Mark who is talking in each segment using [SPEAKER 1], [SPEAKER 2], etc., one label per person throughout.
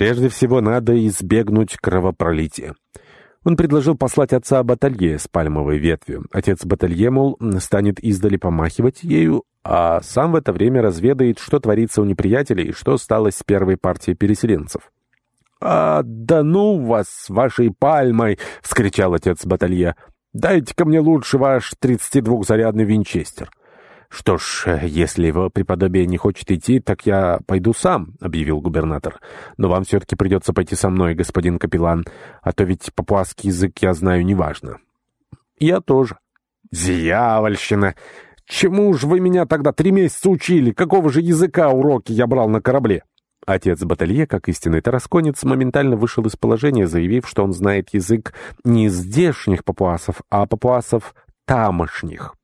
[SPEAKER 1] Прежде всего надо избегнуть кровопролития. Он предложил послать отца Баталье с пальмовой ветвью. Отец Баталье, мол, станет издали помахивать ею, а сам в это время разведает, что творится у неприятелей и что стало с первой партией переселенцев. «А, да ну вас с вашей пальмой!» — вскричал отец Баталье. «Дайте-ка мне лучше ваш 32-зарядный винчестер». «Что ж, если его преподобие не хочет идти, так я пойду сам», — объявил губернатор. «Но вам все-таки придется пойти со мной, господин капеллан, а то ведь папуасский язык я знаю неважно». «Я тоже». «Дьявольщина! Чему ж вы меня тогда три месяца учили? Какого же языка уроки я брал на корабле?» Отец Баталье, как истинный тарасконец, моментально вышел из положения, заявив, что он знает язык не здешних папуасов, а папуасов тамошних.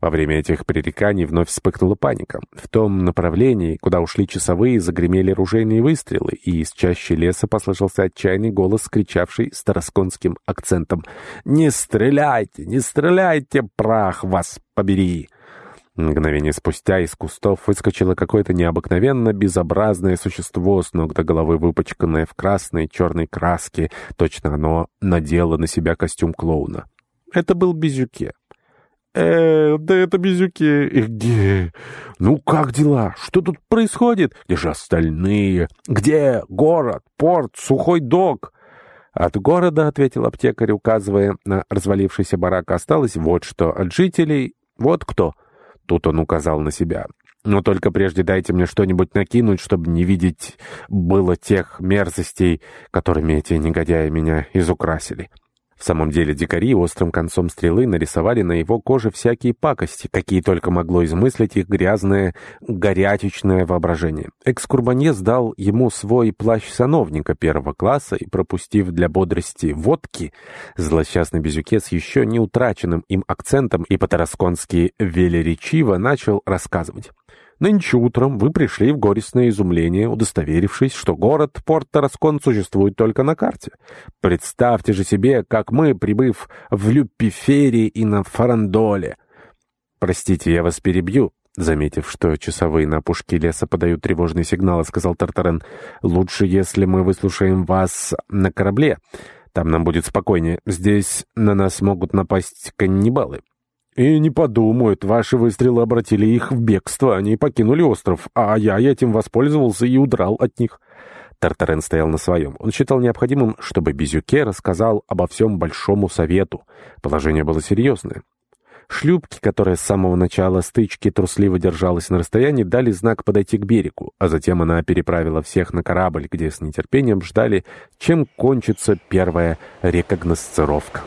[SPEAKER 1] Во время этих пререканий вновь вспыхнула паника. В том направлении, куда ушли часовые, загремели ружейные выстрелы, и из чащи леса послышался отчаянный голос, кричавший с тарасконским акцентом «Не стреляйте! Не стреляйте! Прах вас побери!» Мгновение спустя из кустов выскочило какое-то необыкновенно безобразное существо, с ног до головы выпачканное в красной черной краске. Точно оно надело на себя костюм клоуна. Это был Безюке. «Э, да это Безюки. Где? Ну, как дела? Что тут происходит? Где же остальные? Где город, порт, сухой док?» «От города, — ответил аптекарь, указывая на развалившийся барак, — осталось вот что. От жителей вот кто». Тут он указал на себя. «Но только прежде дайте мне что-нибудь накинуть, чтобы не видеть было тех мерзостей, которыми эти негодяи меня изукрасили». В самом деле дикари острым концом стрелы нарисовали на его коже всякие пакости, какие только могло измыслить их грязное, горячечное воображение. Экскурбанье сдал ему свой плащ сановника первого класса и, пропустив для бодрости водки, злосчастный Безюке с еще не утраченным им акцентом и по-тарасконски велеречиво начал рассказывать. Нынче утром вы пришли в горестное изумление, удостоверившись, что город Порт-Тараскон существует только на карте. Представьте же себе, как мы, прибыв в Люпифере и на Фарандоле... Простите, я вас перебью, Заметив, что часовые на опушке леса подают тревожные сигналы, сказал Тартарен, «Лучше, если мы выслушаем вас на корабле. Там нам будет спокойнее. Здесь на нас могут напасть каннибалы». «И не подумают, ваши выстрелы обратили их в бегство, они покинули остров, а я этим воспользовался и удрал от них». Тартарен стоял на своем. Он считал необходимым, чтобы Безюке рассказал обо всем Большому Совету. Положение было серьезное. Шлюпки, которая с самого начала стычки трусливо держалась на расстоянии, дали знак подойти к берегу, а затем она переправила всех на корабль, где с нетерпением ждали, чем кончится первая рекогносцировка.